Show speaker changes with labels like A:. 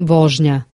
A: vožnja.